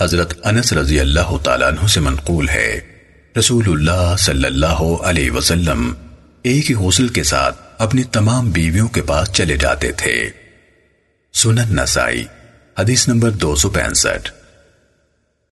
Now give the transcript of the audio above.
حضرت انس رضی اللہ تعالیٰ عنہ سے منقول ہے۔ رسول اللہ صلی اللہ علیہ وسلم ایک ہی غسل کے ساتھ اپنی تمام بیویوں کے پاس چلے جاتے تھے۔ سنن نسائی، حدیث نمبر دو سو پینسٹھ۔